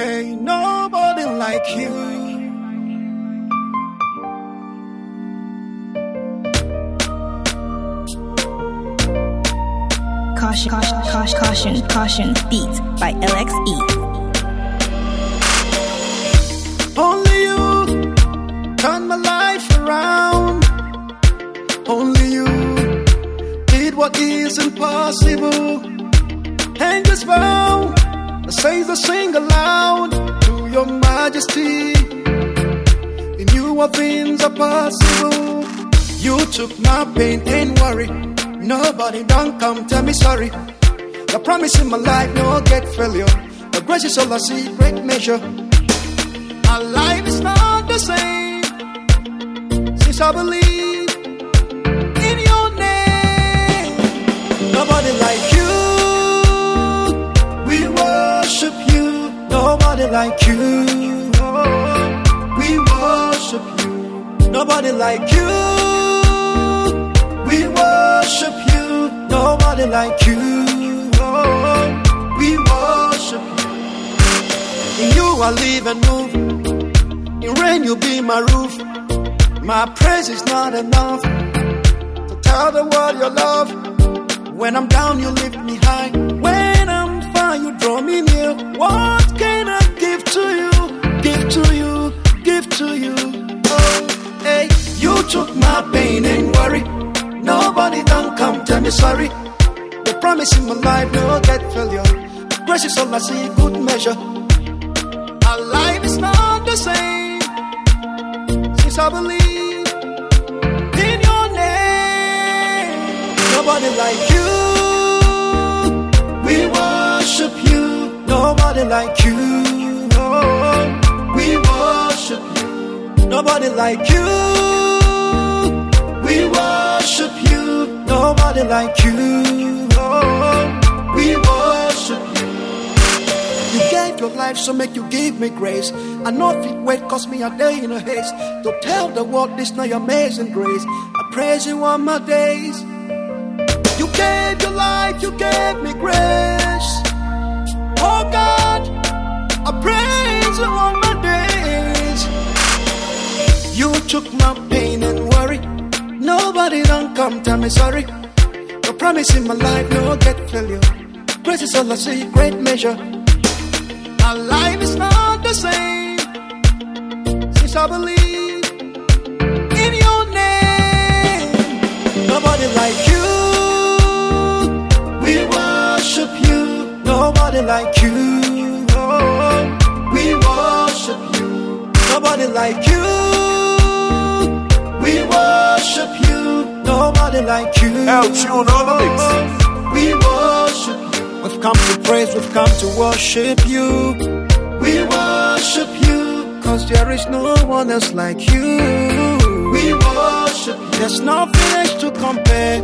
Ain't nobody like you. Caution, caution, caution, caution, caution. Beat by LXE. Only you turn my life around. Only you did what is impossible. Angels bow, the saints sing aloud to your majesty. In you all things are possible. You took my pain and worry. Nobody don't come tell me sorry. The promise in my life, no get failure. The grace is all I see, great measure. Our life is not the same since I believe in your name. Nobody like you. Nobody like you. We worship you. Nobody like you. We worship you. Nobody like you. We worship you. In you I live and move. In rain you be my roof. My praise is not enough to tell the world your love. When I'm down, you lift me high. When I'm fine, you draw me near. Give to you? Give to you, give to you. Oh, hey, you took my pain and worry. Nobody don't come tell me sorry. The promise in my life, no get failure. Grace is all I see, good measure. Our life is not the same since I believe in your name. Nobody like you. We worship you. Nobody like you. Worship you. Nobody like you. We worship you. Nobody like you. Oh, we worship you. You gave your life, so make you give me grace. I know if it wait, cost me a day in a haste. To tell the world this your amazing grace. I praise you on my days. You gave your life, you gave me grace. You took my pain and worry. Nobody don't come tell me sorry. The promise in my life, no get failure. Grace is all I see, great measure. My life is not the same since I believe in your name. Nobody like you. We worship you. Nobody like you. Oh, we worship you. Nobody like you. We worship you. Nobody like you. El Tune on the mix. We worship you. We've come to praise, we've come to worship you. We worship you. Cause there is no one else like you. We worship you. There's nothing else to compare,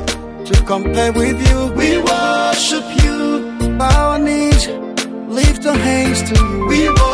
to compare with you. We worship you. Bow our knees, lift our hands to you. We worship